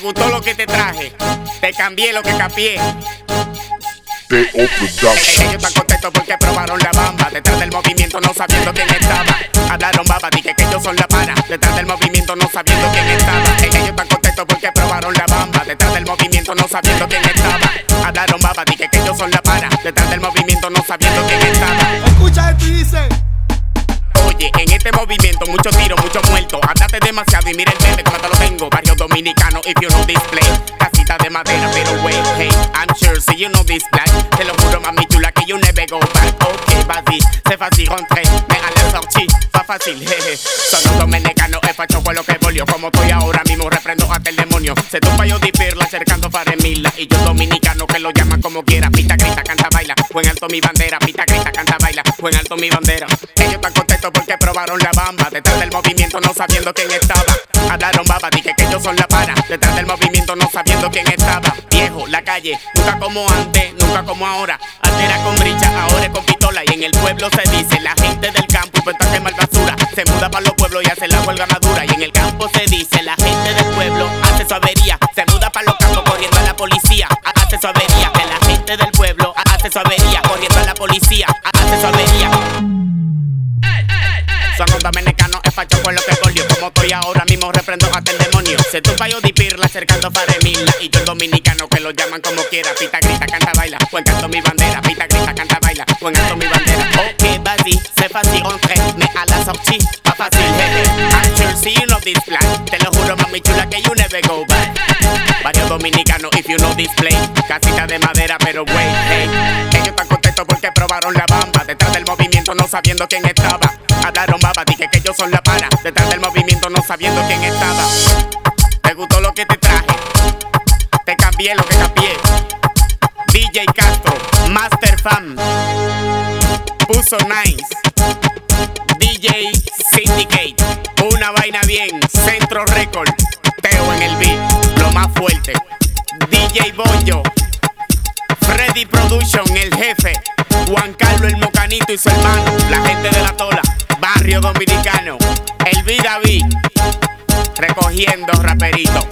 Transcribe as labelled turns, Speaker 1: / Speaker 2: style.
Speaker 1: gustó lo que te traje? Te cambié lo que capié.
Speaker 2: T.O. Production.
Speaker 1: Ellos están contentos porque probaron la bamba. Detrás del movimiento no sabiendo quién estaba. Hablaron baba, dije que ellos son la pana. Detrás del movimiento no sabiendo quién estaba. Ellos están contentos porque probaron la bamba. Detrás del movimiento no sabiendo quién estaba. Hablaron baba, dije que ellos son la pana. Detrás del movimiento no sabiendo quién estaba.
Speaker 3: Escucha esto y dice.
Speaker 1: En este movimiento muchos tiros, muchos muertos. Hablaste demasiado y mira el meme como te lo tengo. Barrio dominicano, if you know this play. Casita de madera, pero wait, hey, I'm sure si you know this. Te lo juro, mami chula, que you never go back. Ok, vas-y, c'est facile, rentré, mais à la sortie, facile, jeje. Son un dominicano, es facho por lo que volvió. Como estoy ahora mismo, reprendo hasta el demonio. Se tumba yo dipirla, acercando para mila. Y yo dominicano, que lo llaman como quiera. Pita, grita, canta, baila. Buen alto mi bandera, pita, grita, canta, baila. Buen alto mi bandera. Ellos están contentos porque probaron la bamba. Detrás del movimiento, no sabiendo quién estaba. Hablaron baba, dije que ellos son la pana. Detrás del movimiento, no sabiendo quién estaba. Viejo, la calle, nunca como antes, nunca como ahora. Antes era con bricha, ahora es con pistola. Y en el pueblo se dice, la gente del campo inventa quemar basura. Se muda para los pueblos y hace la huelga madura. Y en el campo se dice, la gente del pueblo hace su avería. Se muda para los campos corriendo a la policía. Hace su avería. Que la gente del pueblo hace su avería. Corriendo a la policía. Hace su avería. Son dominicano, es facho por lo que volvió. Como estoy ahora mismo, reprendo hasta el demonio. Se tumba yo dipirla acercando para mila. Y yo el dominicano que lo llaman como quiera. Pita, grita, canta, baila. Buen canto mi bandera. Pita, grita, canta, baila. Buen alto mi Sortie, pas facile, sure si you know this plan. Te lo juro, mami chula, que you never go back. Barrio dominicano, if you know this. Casita de madera, pero wait, hey. Ellos están contentos porque probaron la bamba. Detrás del movimiento, no sabiendo quién estaba. Hablaron baba, dije que ellos son la pana. Detrás del movimiento, no sabiendo quién estaba. ¿Te gustó lo que te traje? Te cambié lo que cambié. DJ Castro, Master Fam. Puso Nice. DJ Syndicate. Una vaina bien. Centro Record. Teo en el beat. Lo más fuerte. DJ Bonjo. Freddy Production, el jefe. Juan Carlos el Mocanito y su hermano. La gente de la Tola. Barrio Dominicano. El Vida David. Recogiendo raperito.